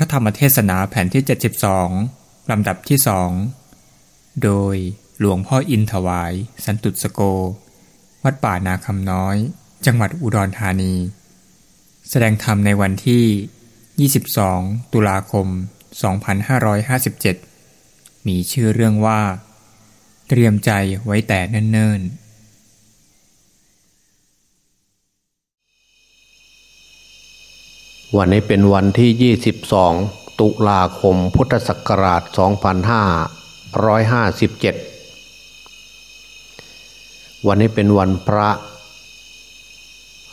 ระธรรมเทศนาแผ่นที่ 72 ลำดับที่สองโดยหลวงพ่ออินถวาย สันตุสโก วัดป่านาคำน้อย จังหวัดอุดรธานี แสดงธรรมในวันที่ 22 ตุลาคม 2557 มีชื่อเรื่องว่า เตรียมใจไว้แต่เนิ่นๆ วันนี้เป็นวันที่ 22 ตุลาคมพุทธศักราช 2557 วันนี้เป็นวันพระ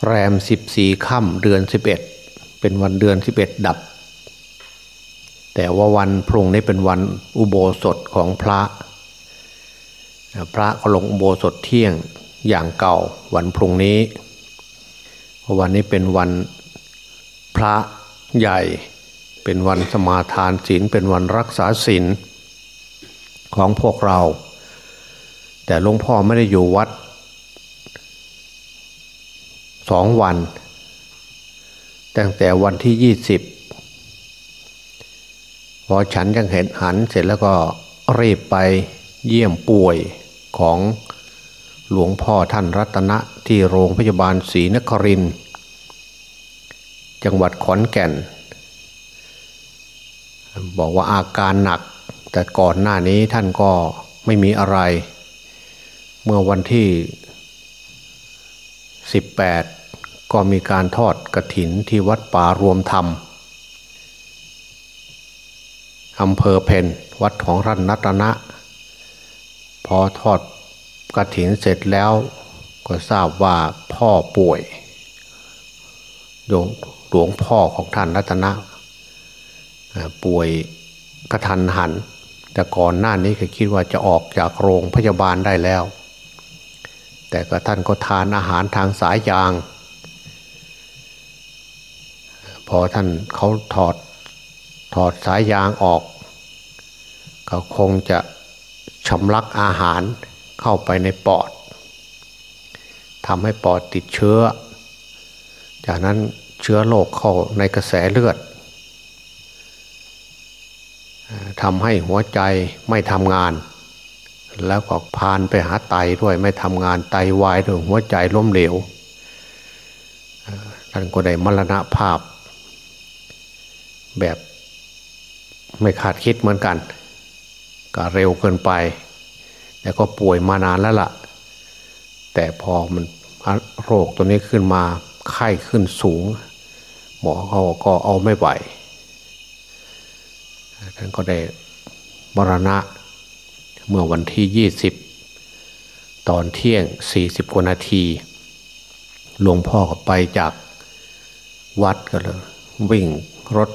แรม 14 ค่ำเดือน 11 เป็นวันเดือน 11 ดับ แต่ว่าวันพรุ่งนี้เป็นวันอุโบสถของพระ พระก็ลงอุโบสถเที่ยงอย่างเก่าวันพรุ่งนี้ วันนี้เป็นวัน พระใหญ่เป็นวันสมาทานศีลเป็นวันรักษาศีลของพวกเรา แต่หลวงพ่อไม่ได้อยู่วัดสองวัน ตั้งแต่วันที่ยี่สิบพอฉันยังเห็นหันเสร็จแล้วก็รีบไปเยี่ยมป่วยของหลวงพ่อท่านรัตนะที่โรงพยาบาลศรีนครินทร์ จังหวัดขอนแก่น บอกว่าอาการหนัก แต่ก่อนหน้านี้ท่านก็ไม่มีอะไร เมื่อวันที่ 18 ก็มีการทอดกระถินที่วัดป่ารวมธรรมอำเภอเพนวัดของรัตนตนะ พอทอดกระถินเสร็จแล้วก็ทราบว่าพ่อป่วยโยง ลวงพ่อของท่านรัตนะป่วยกระทันหัน แต่ก่อนหน้านี้ก็คิดว่าจะออกจากโรงพยาบาลได้แล้ว แต่ก็ท่านก็ทานอาหารทางสายยาง พอท่านเขาถอดถอดสายยางออกเขาคงจะชำลักอาหารเข้าไปในปอดทำให้ปอดติดเชื้อ จากนั้น เชื้อโรคเข้าในกระแสเลือดทำให้หัวใจไม่ทำงาน แล้วก็พานไปหาไตด้วยไม่ทำงานไตวายด้วยหัวใจล้มเหลวท่านก็ได้มรณภาพ แบบไม่คาดคิดเหมือนกัน ก็เร็วเกินไป แต่ก็ป่วยมานานแล้วละ่ะ แต่พอมันโรคตัวนี้ขึ้นมาไข้ขึ้นสูง มอเขาก็เอาไม่ไหวท่านก็ได้มรณะเมื่อวันที่ยี่สิบตอนเที่ยงสี่สิบกว่านาทีหลวงพ่อก็ไปจากวัดก็เลยวิ่งรถ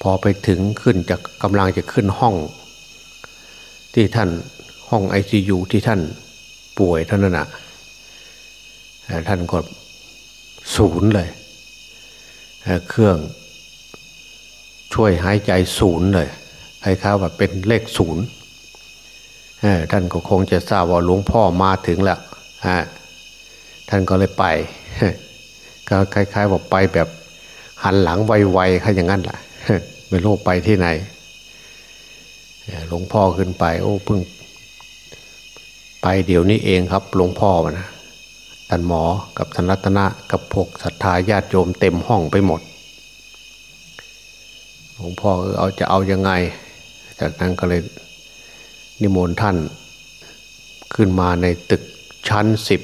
พอไปถึงขึ้นจากกำลังจะขึ้นห้อง ที่ท่านห้องไอซียูที่ท่านป่วยท่านนั้นนะท่านก็ศูนย์เลย เครื่องช่วยหายใจศูนย์เลยคล้ายๆว่าเป็นเลขศูนย์ท่านก็คงจะทราบว่าหลวงพ่อมาถึงแล้วท่านก็เลยไปก็คล้ายๆว่าไปแบบหันหลังไวๆค่อย่างนั้นแหละไม่รู้ไปที่ไหนหลวงพ่อขึ้นไป โอ้เพิ่ง ไปเดี๋ยวนี้เองครับหลวงพ่อนะ ท่านหมอกับท่านรัตนะกับพกศรัทธาญาติโยมเต็มห้องไปหมดหลวงพ่อเอาจะเอายังไง จากนั้นก็เลยนิมนต์ท่านขึ้นมาในตึกชั้นสิบ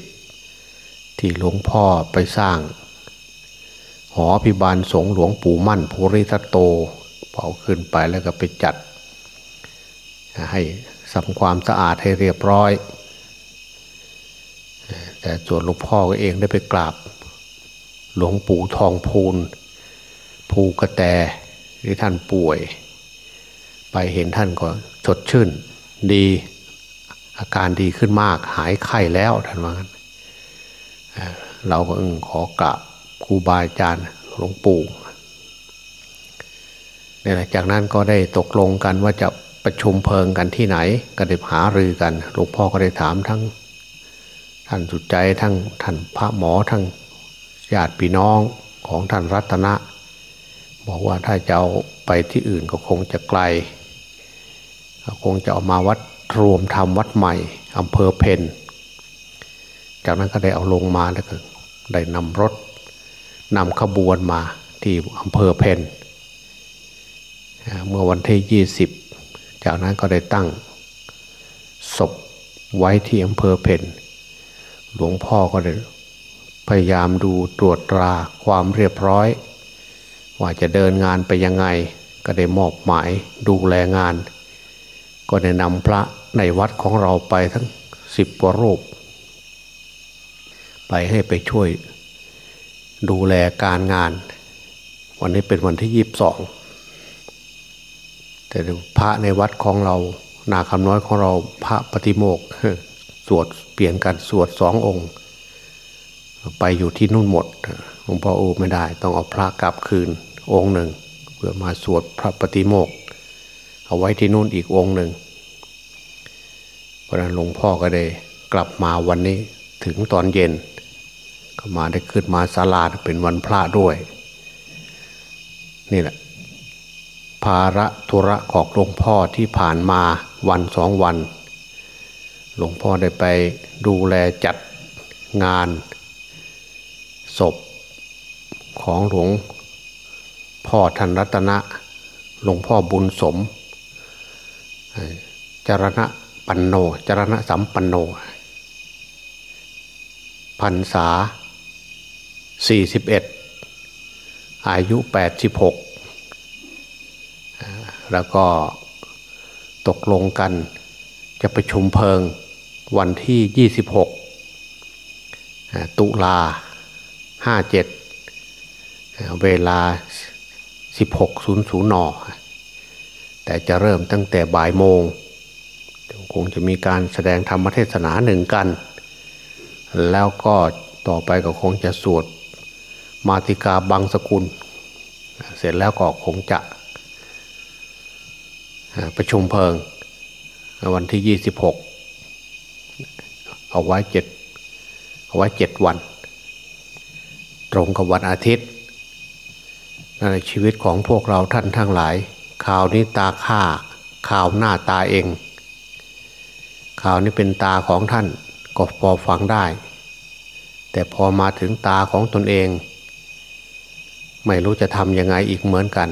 ที่หลวงพ่อไปสร้าง หอพิบาลสงหลวงปู่มั่นภูริทัตโตเผาขึ้นไปแล้วก็ไปจัด ให้ทำความสะอาดให้เรียบร้อย แต่ส่วนหลวงพ่อก็เองได้ไปกราบ หลวงปู่ทองพูนภูกระแตที่ท่านป่วย ไปเห็นท่านก็สดชื่น ดีอาการดีขึ้นมากหายไข้แล้วท่านว่างั้นเราก็ขอกราบครูบาอาจารย์หลวงปู่นี่แหละจากนั้นก็ได้ตกลงกันว่าจะประชุมเพลิงกันที่ไหน ก็ได้หารือกัน หลวงพ่อก็ได้ถามทั้ง ท่านสุดใจทั้งท่านพระหมอทั้งญาติพี่น้องของท่านรัตนะ บอกว่าถ้าจะเอาไปที่อื่นก็คงจะไกลคงจะเอามาวัดรวมทำวัดใหม่อำเภอเพนจากนั้นก็ได้เอาลงมาแล้วก็ได้นำรถนำขบวนมาที่อำเภอเพนเมื่อวันที่ยี่สิบจากนั้นก็ได้ตั้งศพไว้ที่อำเภอเพน หลวงพ่อก็ได้พยายามดูตรวจตราความเรียบร้อย ว่าจะเดินงานไปยังไง ก็ได้มอบหมายดูแลงาน ก็ได้นำพระในวัดของเราไปทั้งสิบกว่ารูป ไปให้ไปช่วยดูแลการงาน วันนี้เป็นวันที่ยี่บสองแต่พระในวัดของเรา นาคำน้อยของเราพระปฏิโมก สวดเปลี่ยนกันสวดสององค์ ไปอยู่ที่นู่นหมดหลวงพ่อโอ้ไม่ได้ ต้องเอาพระกลับคืนองค์หนึ่ง เพื่อมาสวดพระปฏิโมกเอาไว้ที่นู่นอีกองค์หนึ่งเพราะนั้นหลวงพ่อก็ได้กลับมาวันนี้ถึงตอนเย็น ก็มาได้ขึ้นมาศาลาเป็นวันพระด้วย นี่แหละ ภาระธุระของหลวงพ่อที่ผ่านมาวันสองวัน หลวงพ่อได้ไปดูแลจัดงาน ศพของหลวงพ่อทันรัตนะ หลวงพ่อบุญสม จรณะปันโน จรณะสัมปันโนพรรษาสี่สิบเอ็ดอายุแปดสิบหกแล้วก็ตกลงกันจะประชุมเพลิง วันที่ 26 ตุลา 57 เวลา 16.00 น แต่จะเริ่มตั้งแต่บ่ายโมง คงจะมีการแสดงธรรมเทศนาหนึ่งกัน แล้วก็ต่อไปก็คงจะสวดมาติกาบังสกุล เสร็จแล้วก็คงจะประชุมเพลิง วันที่ยี่สิบหก เอาไว้เจ็ดเอาไว้เจ็ดวัน ตรงกับวันอาทิตย์ในชีวิตของพวกเราท่านทั้งหลายข่าวนี้ตาข้าข่าวหน้าตาเองข่าวนี้เป็นตาของท่านก็พอฟังได้ แต่พอมาถึงตาของตนเอง ไม่รู้จะทำยังไงอีกเหมือนกัน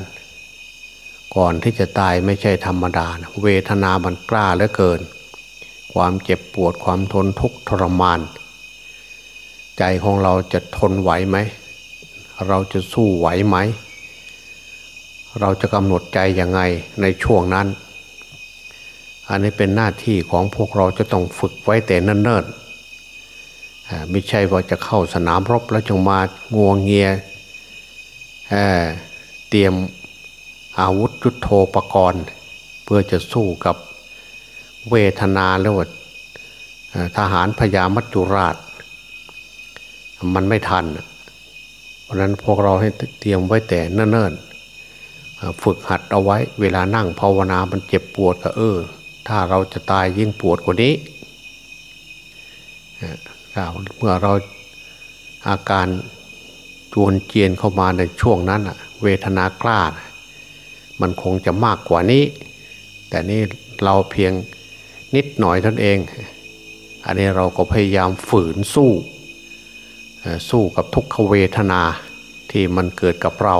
ก่อนที่จะตายไม่ใช่ธรรมดานะเวทนามันกล้าเหลือเกิน ความเจ็บปวดความทนทุกข์ทรมาน ใจของเราจะทนไหวไหม เราจะสู้ไหวไหม เราจะกำหนดใจยังไงในช่วงนั้น อันนี้เป็นหน้าที่ของพวกเราจะต้องฝึกไว้แต่เนิ่นๆไม่ใช่ว่าจะเข้าสนามรบแล้วจงมางวงเงียเตรียมอาวุธยุโทโธปกรณ์ เพื่อจะสู้กับ เวทนาแล้วทหารพญามัจจุราช มันไม่ทัน เพราะนั้นพวกเราให้เตรียมไว้แต่เนิ่นๆฝึกหัดเอาไว้ เวลานั่งภาวนามันเจ็บปวดก็เออ ถ้าเราจะตายยิ่งปวดกว่านี้เมื่อเราอาการจวนเจียนเข้ามาในช่วงนั้นเวทนากล้า มันคงจะมากกว่านี้ แต่นี่เราเพียง นิดหน่อยท่านเอง อันนี้เราก็พยายามฝืนสู้ สู้กับทุกขเวทนาที่มันเกิดกับเรา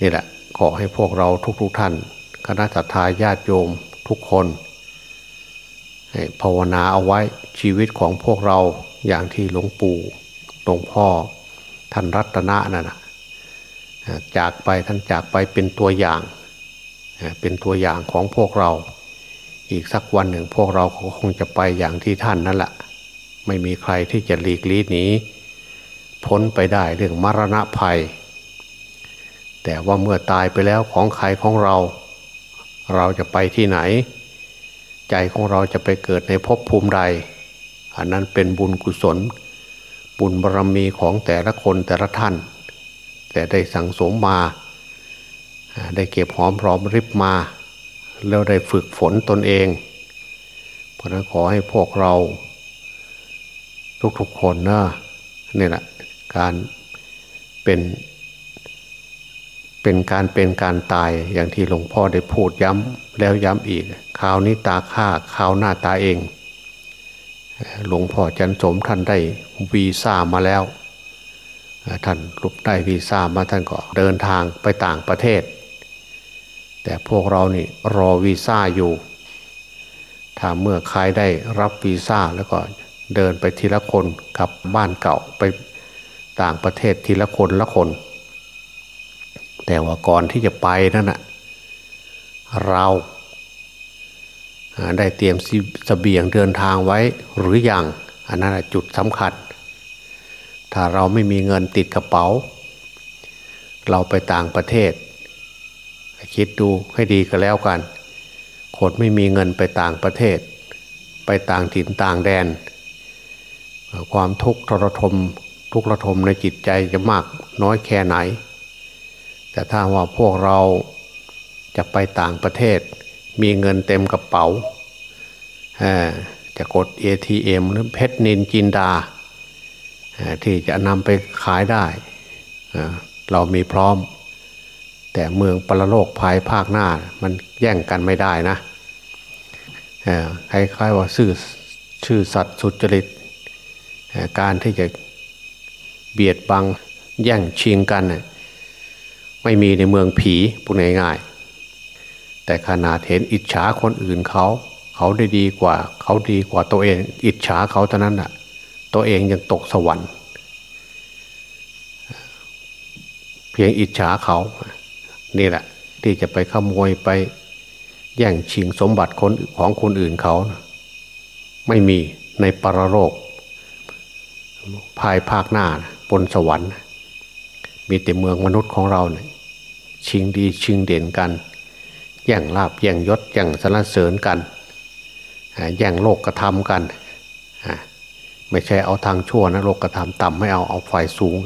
นี่แหละขอให้พวกเราทุกๆทท่าน คณะสัตยาญาติโยมทุกคนภาวนาเอาไว้ชีวิตของพวกเราอย่างที่หลวงปู่หลวงพ่อท่านรัตนะนั่นนะจากไปท่านจากไปเป็นตัวอย่าง เป็นตัวอย่างของพวกเรา อีกสักวันหนึ่งพวกเราคงจะไปอย่างที่ท่านนั่นแหละไม่มีใครที่จะหลีกลี่หนีพ้นไปได้เรื่องมรณะภัย แต่ว่าเมื่อตายไปแล้วของใครของเรา เราจะไปที่ไหน ใจของเราจะไปเกิดในภพภูมิใด อันนั้นเป็นบุญกุศล บุญบารรมีของแต่ละคนแต่ละท่าน แต่ได้สั่งสมมา ได้เก็บหอมพร้อมริบมา แล้วได้ฝึกฝนตนเอง เพราะนั้นขอให้พวกเรา ทุกๆคนนะนี่แหละการเป็นเป็นการเป็นการตายอย่างที่หลวงพ่อได้พูดย้ำแล้วย้ำอีกคราวนี้ตาข้าคราวหน้าตาเองหลวงพ่อจันสมท่านได้วีซ่ามาแล้ว ท่านรุปได้วีซ่ามาท่านก็เดินทางไปต่างประเทศ แต่พวกเรานี่รอวีซ่าอยู่ ถ้าเมื่อใครได้รับวีซ่าแล้วก็เดินไปทีละคนกลับบ้านเก่าไปต่างประเทศทีละคนละคน แต่ว่าก่อนที่จะไปนั่นนะเราได้เตรียมสเสบียงเดินทางไว้หรืออยังอันนั้นจุดสำคัญ ถ้าเราไม่มีเงินติดกระเป๋า เราไปต่างประเทศ คิดดูให้ดีก็แล้วกันคนไม่มีเงินไปต่างประเทศ ไปต่างถิ่นต่างแดน ความทุกข์ทรทมทุกข์ระทมในจิตใจจะมากน้อยแค่ไหน แต่ถ้าว่าพวกเราจะไปต่างประเทศ มีเงินเต็มกระเป๋าจะกด ATM หรือเพชรนินจินดา ที่จะนำไปขายได้ เรามีพร้อม แต่เมืองปรโลกภายภาคหน้า มันแย่งกันไม่ได้นะคล้ายๆว่าชื่อชื่อสัตว์สุจริตการที่จะเบียดบังแย่งชิงกันไม่มีในเมืองผีพูดง่ายๆแต่ขนาดเห็นอิจฉาคนอื่นเขา เขาได้ดีกว่า เขาดีกว่าตัวเอง อิจฉาเขาเท่านั้นอะ ตัวเองยังตกสวรรค์ เพียงอิจฉาเขา นี่แหละ ที่จะไปขโมยไป แย่งชิงสมบัติคนของคนอื่นเขา ไม่มีในปรโลกภายภาคหน้าบนสวรรค์ มีแต่เมืองมนุษย์ของเราเนี่ยชิงดีชิงเด่นกัน แย่งลาบแย่งยศแย่งสรรเสริญกันแย่งโลกกระทำกัน ไม่ใช่เอาทางชั่วนะโลกกระทำต่ำไม่เอาเอาฝ่ายสูง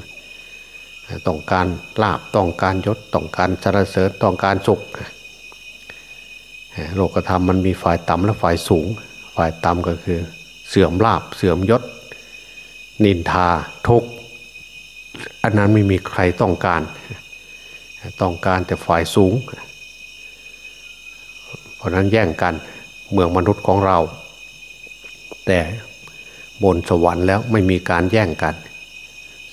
ต้องการลาบต้องการยศต้องการสรรเสริญต้องการสุขโลกกระทำมันมีฝ่ายต่ำและฝ่ายสูง ฝ่ายต่ำก็คือ เสื่อมลาบเสื่อมยศ นินทาทุกอันนั้นไม่มีใครต้องการ ต้องการแต่ฝ่ายสูง เพราะนั้นแย่งกันเมืองมนุษย์ของเรา แต่บนสวรรค์แล้วไม่มีการแย่งกัน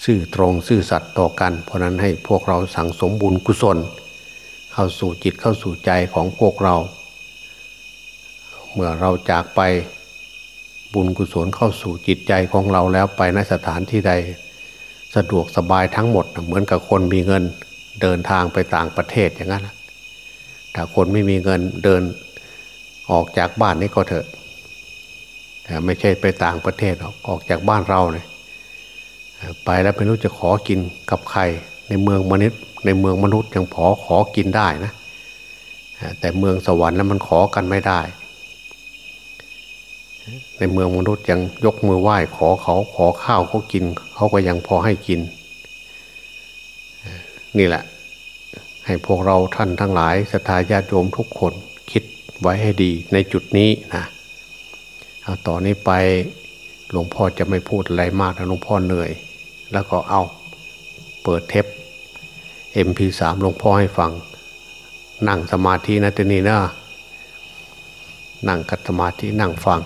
ซื่อตรงซื่อสัตย์ต่อกัน เพราะนั้นให้พวกเราสั่งสมบุญกุศล เข้าสู่จิตเข้าสู่ใจของพวกเรา เมื่อเราจากไปบุญกุศลเข้าสู่จิตใจของเราแล้วไปในสถานที่ใด สะดวกสบายทั้งหมด เหมือนกับคนมีเงินเดินทางไปต่างประเทศอย่างนั้นถ้าคนไม่มีเงินเดินออกจากบ้านนี้ก็เถอะแต่ไม่ใช่ไปต่างประเทศออกจากบ้านเราเนี่ย ไปแล้วไม่รู้จะขอกินกับใครในเมืองมนุษย์ในเมืองมนุษย์ยังพอขอกินได้นะแต่เมืองสวรรค์นั้นมันขอกันไม่ได้ ในเมืองมนุษย์ยังยกมือไหว้ขอเขาขอข้าวเขากิน เขาก็ยังพอให้กิน นี่แหละ ให้พวกเราท่านทั้งหลายศรัทธาญาติโยมทุกคนคิดไว้ให้ดีในจุดนี้นะเอาต่อนนี้ไปหลวงพ่อจะไม่พูดอะไรมากนะหลวงพ่อเหนื่อย แล้วก็เอาเปิดเทป MP3 หลวงพ่อให้ฟัง นั่งสมาธินะทีนี้นะนั่งกัตสมาธินั่งฟัง